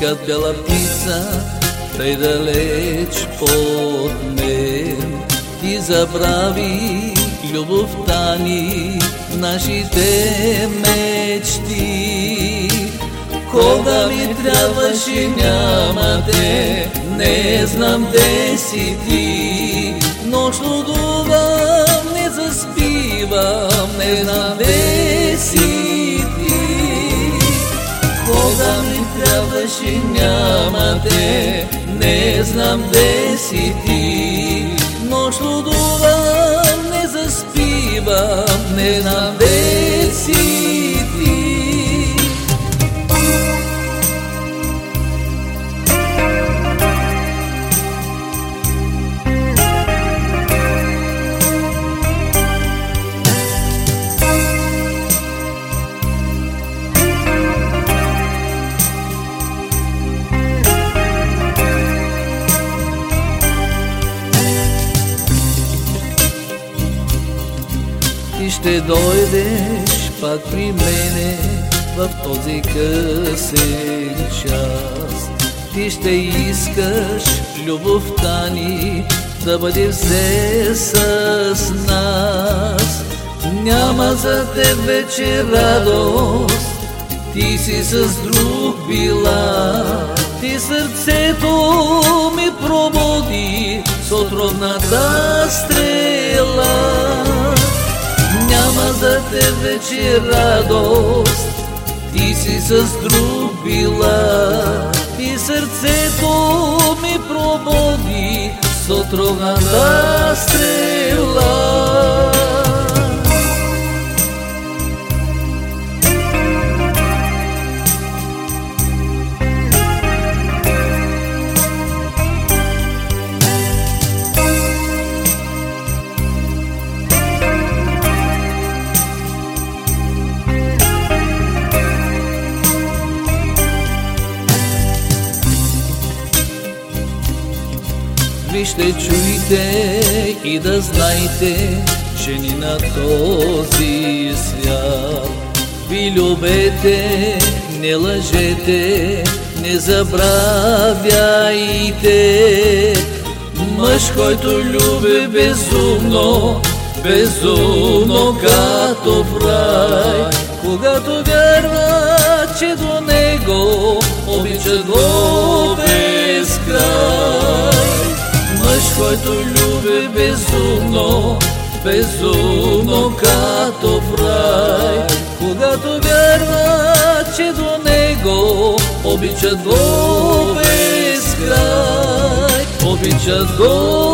Кът бяла птица, тъй далеч от мен, ти забрави любовта ни, нашите мечти. Кога ми трябваше няма те, не знам де си ти. Нощ лудувам, трябваше няма те, не знам де си ти. Нощ лудувам, не заспивам, не знам де ти ще дойдеш пак при мене в този късен час. Ти ще искаш любовта ни да бъде все с нас. Няма за теб вече радост, ти си с друг била. Ти сърцето ми пробуди с отровната стрела. Няма за теб вече радост, ти си с друг била. И сърцето ми пробуди с отровната стрела. Вижте, чуйте и да знайте, жени на този свят. Ви любете, не лъжете, не забравяйте. Мъж, който люби безумно, безумно като в рай. Когато вярва, че до него обича го който люби безумно, безумно като в рай. Когато вярва, че до него обичат го без край. Обичат го